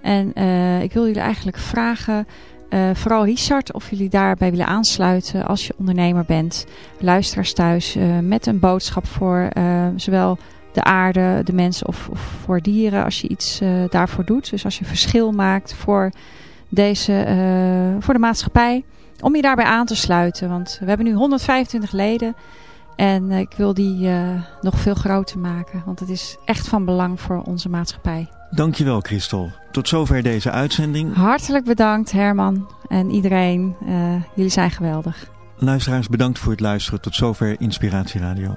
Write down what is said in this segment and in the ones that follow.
En ik wil jullie eigenlijk vragen, vooral Richard, of jullie daarbij willen aansluiten als je ondernemer bent. Luisteraars thuis met een boodschap voor zowel de aarde, de mensen of, of voor dieren als je iets daarvoor doet. Dus als je verschil maakt voor, deze, voor de maatschappij om je daarbij aan te sluiten. Want we hebben nu 125 leden. En ik wil die nog veel groter maken. Want het is echt van belang voor onze maatschappij. Dankjewel Christel. Tot zover deze uitzending. Hartelijk bedankt Herman en iedereen. Uh, jullie zijn geweldig. Luisteraars bedankt voor het luisteren. Tot zover Inspiratie Radio.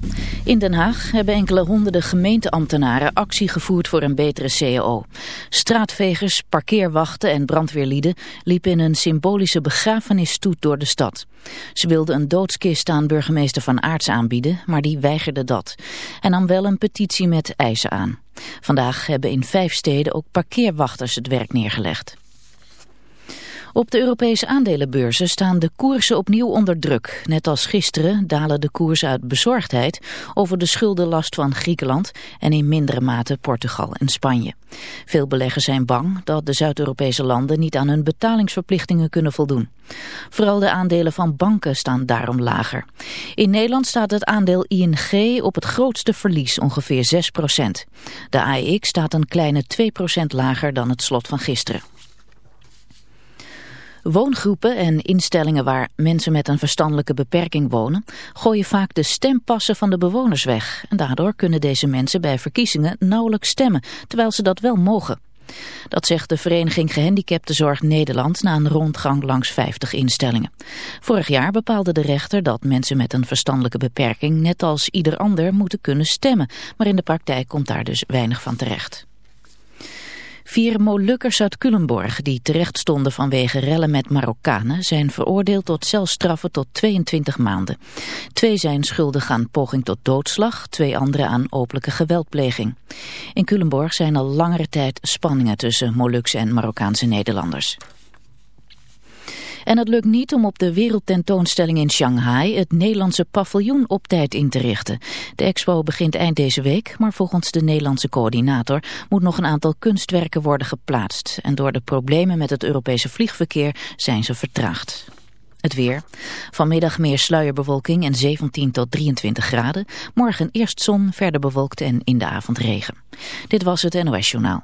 In Den Haag hebben enkele honderden gemeenteambtenaren actie gevoerd voor een betere CAO. Straatvegers, parkeerwachten en brandweerlieden liepen in een symbolische begrafenisstoet door de stad. Ze wilden een doodskist aan burgemeester Van Aarts aanbieden, maar die weigerde dat. En nam wel een petitie met eisen aan. Vandaag hebben in vijf steden ook parkeerwachters het werk neergelegd. Op de Europese aandelenbeurzen staan de koersen opnieuw onder druk. Net als gisteren dalen de koersen uit bezorgdheid over de schuldenlast van Griekenland en in mindere mate Portugal en Spanje. Veel beleggers zijn bang dat de Zuid-Europese landen niet aan hun betalingsverplichtingen kunnen voldoen. Vooral de aandelen van banken staan daarom lager. In Nederland staat het aandeel ING op het grootste verlies, ongeveer 6% De AEX staat een kleine 2% lager dan het slot van gisteren. Woongroepen en instellingen waar mensen met een verstandelijke beperking wonen, gooien vaak de stempassen van de bewoners weg. En daardoor kunnen deze mensen bij verkiezingen nauwelijks stemmen, terwijl ze dat wel mogen. Dat zegt de vereniging Gehandicaptenzorg Nederland na een rondgang langs 50 instellingen. Vorig jaar bepaalde de rechter dat mensen met een verstandelijke beperking net als ieder ander moeten kunnen stemmen. Maar in de praktijk komt daar dus weinig van terecht. Vier Molukkers uit Culemborg, die terecht stonden vanwege rellen met Marokkanen, zijn veroordeeld tot celstraffen tot 22 maanden. Twee zijn schuldig aan poging tot doodslag, twee anderen aan openlijke geweldpleging. In Culemborg zijn al langere tijd spanningen tussen Molukse en Marokkaanse Nederlanders. En het lukt niet om op de wereldtentoonstelling in Shanghai het Nederlandse paviljoen op tijd in te richten. De expo begint eind deze week, maar volgens de Nederlandse coördinator moet nog een aantal kunstwerken worden geplaatst. En door de problemen met het Europese vliegverkeer zijn ze vertraagd. Het weer. Vanmiddag meer sluierbewolking en 17 tot 23 graden. Morgen eerst zon, verder bewolkt en in de avond regen. Dit was het NOS Journaal.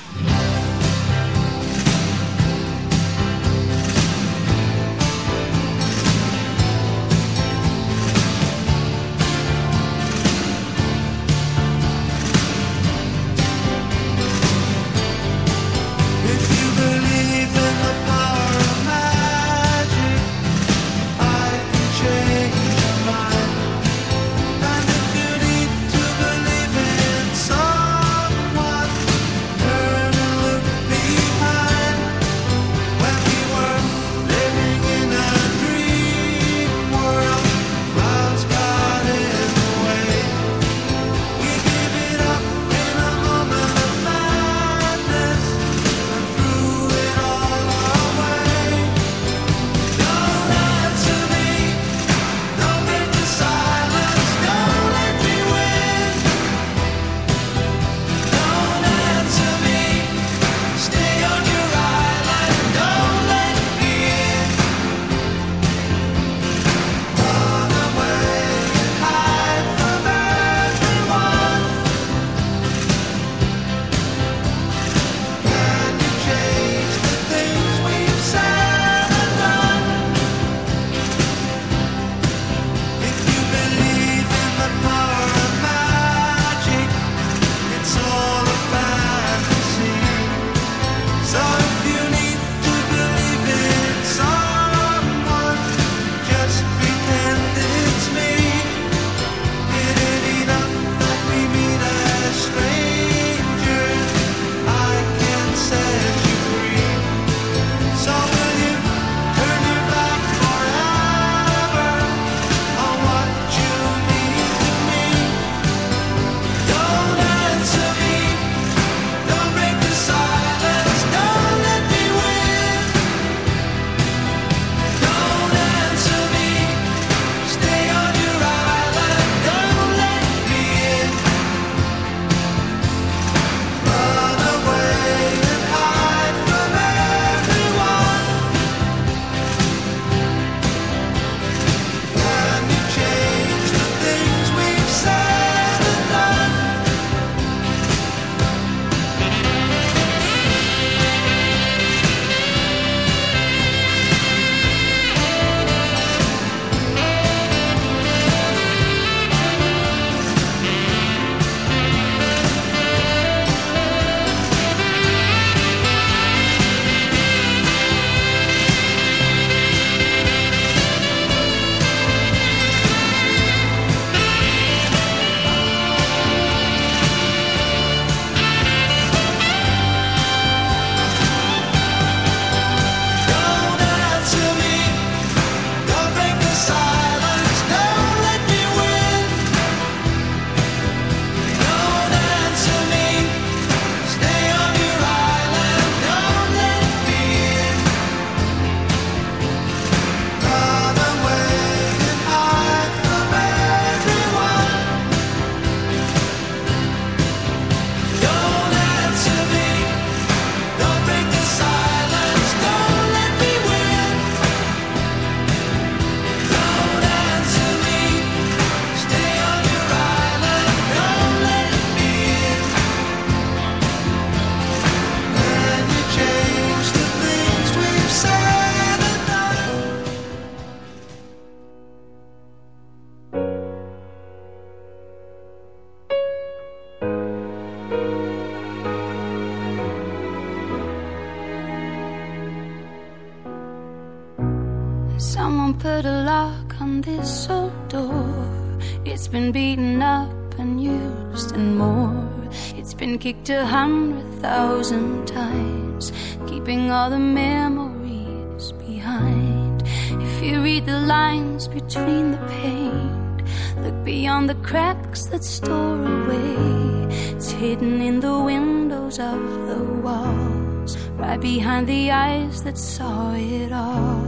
that store away. It's hidden in the windows of the walls, right behind the eyes that saw it all.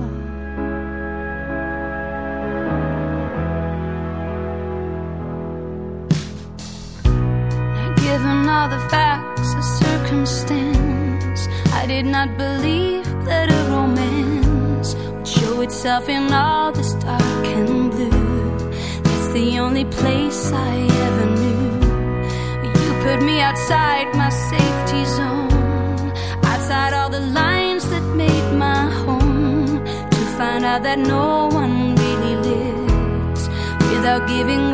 Given all the facts and circumstance, I did not believe that a romance would show itself in all only place I ever knew. You put me outside my safety zone, outside all the lines that made my home. To find out that no one really lives without giving.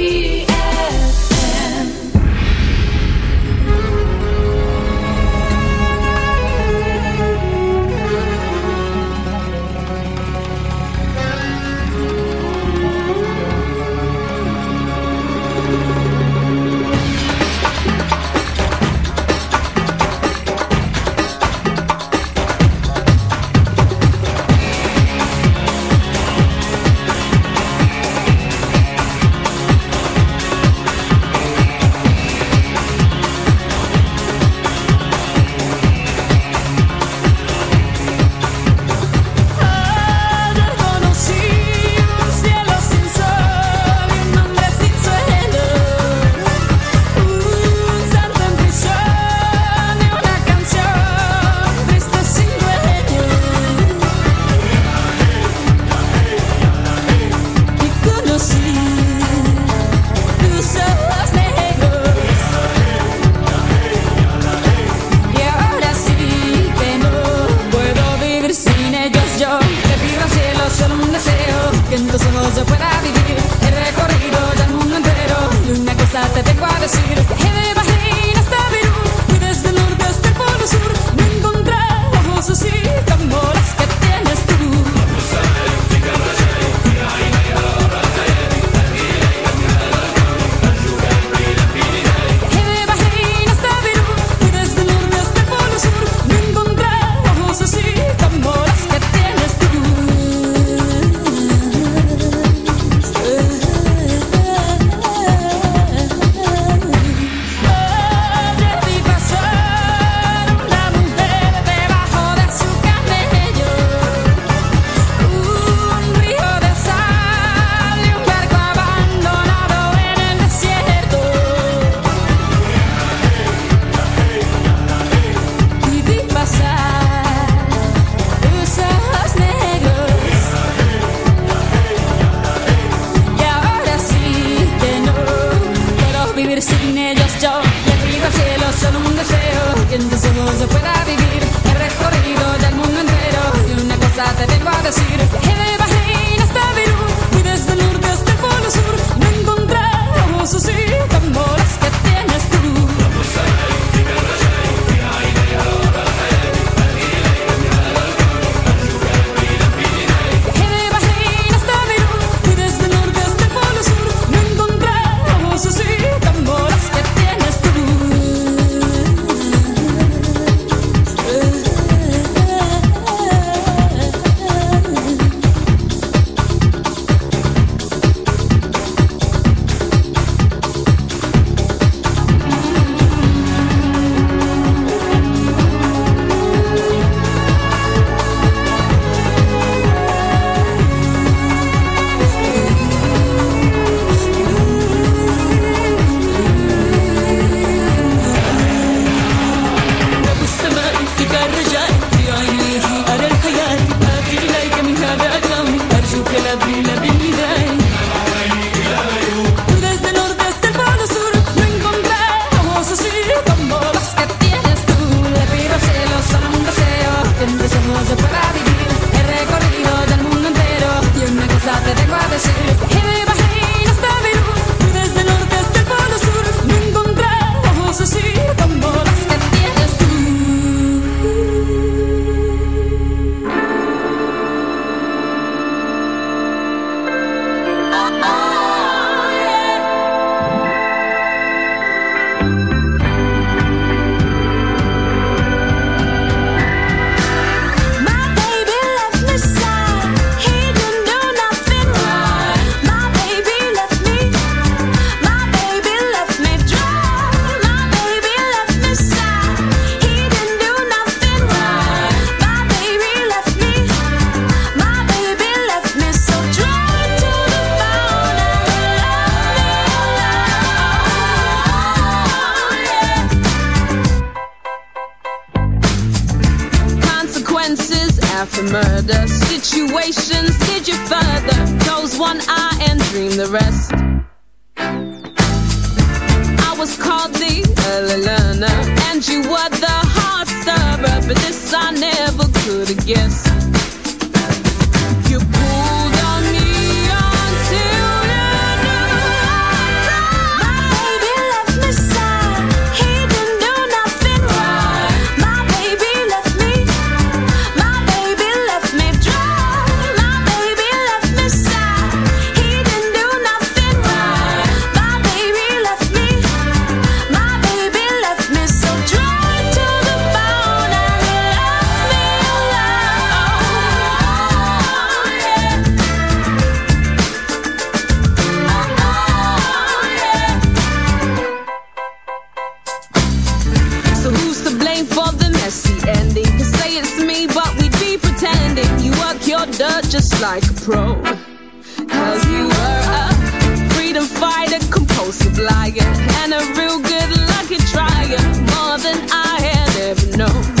and a real good lucky try. More than I had ever known.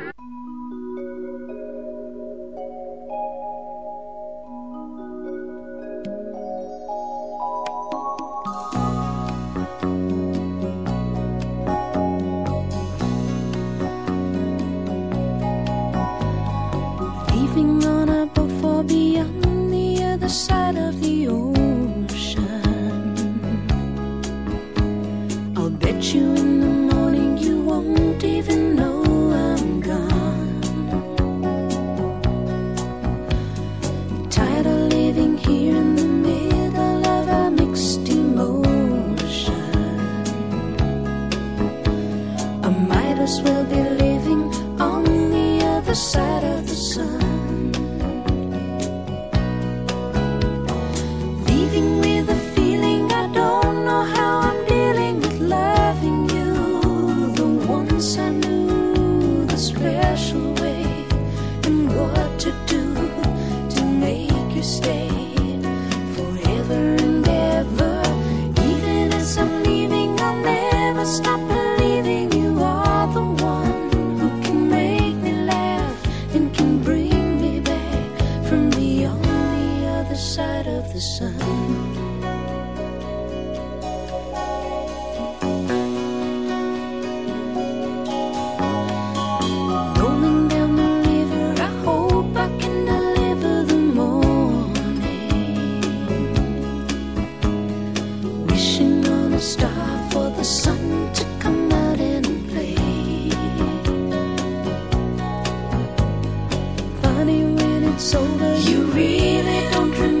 sober. You really don't remember.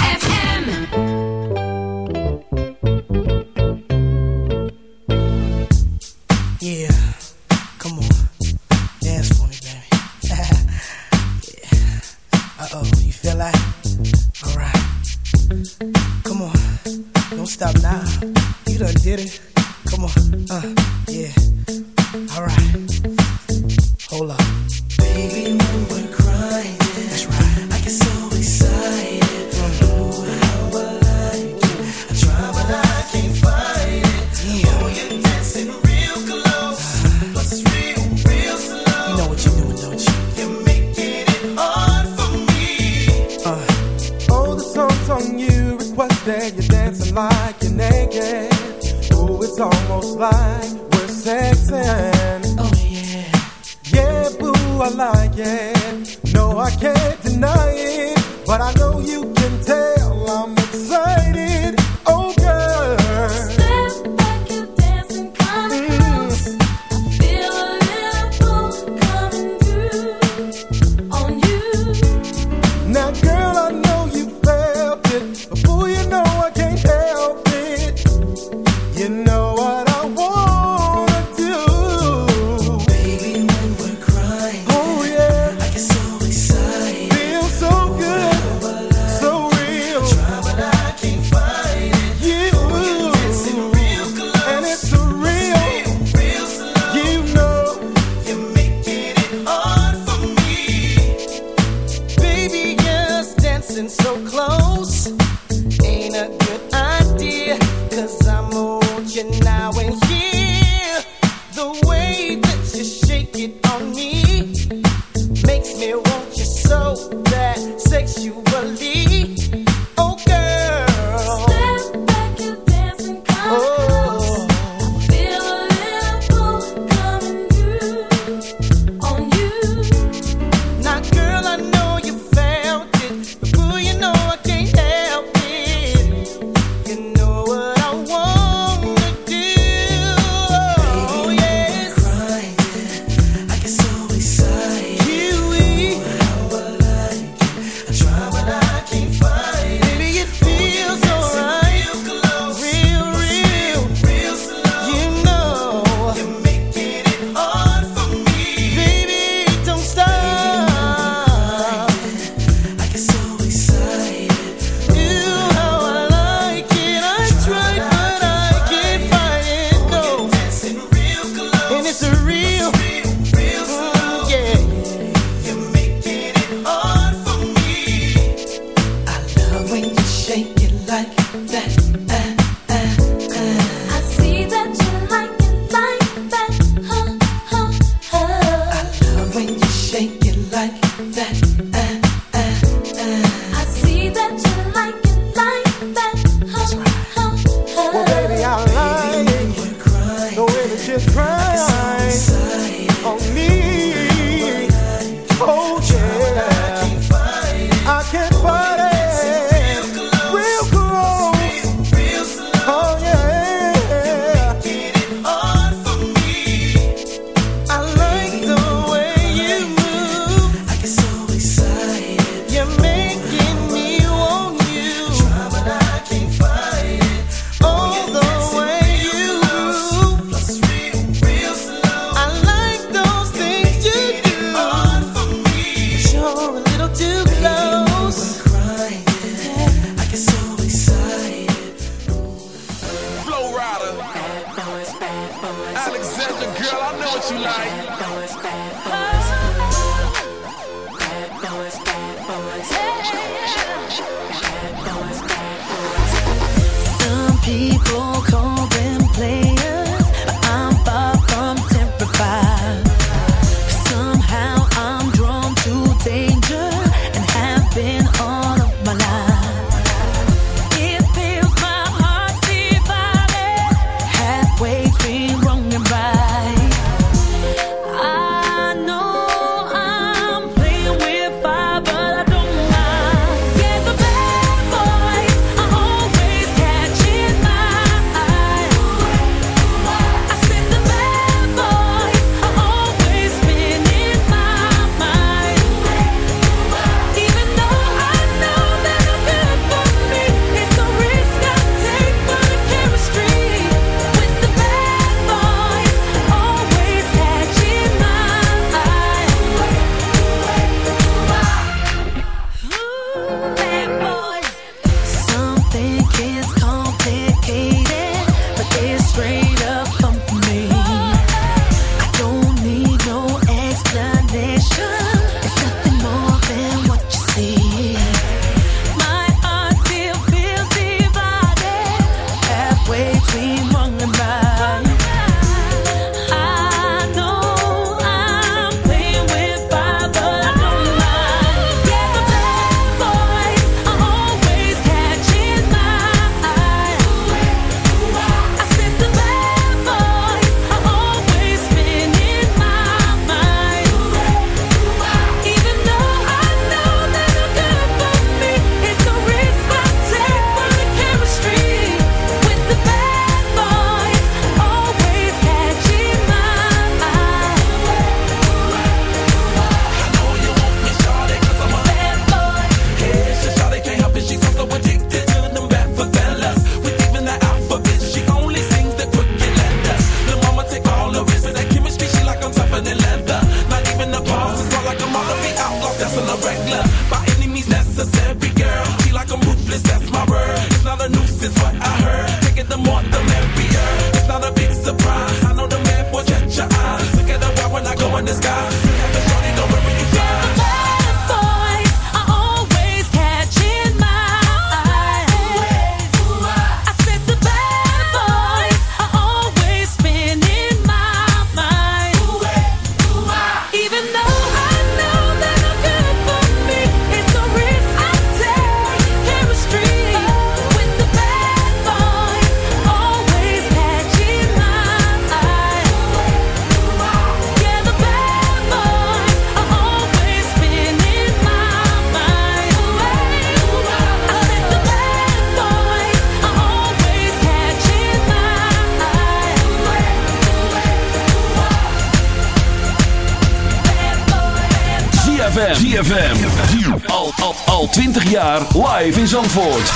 ZFM. Al, al, al 20 jaar live in Zandvoort.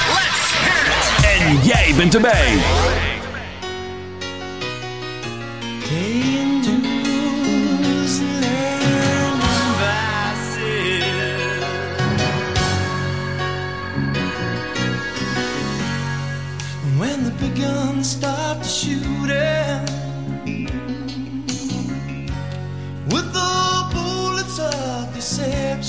En jij bent erbij. When the big guns start to shoot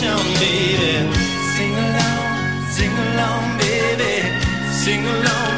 baby. Sing along, sing along, baby. Sing along.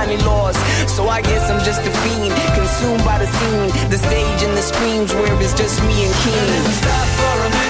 finally lost. So I guess I'm just a fiend, consumed by the scene, the stage and the screams where it's just me and King. Stop for a minute.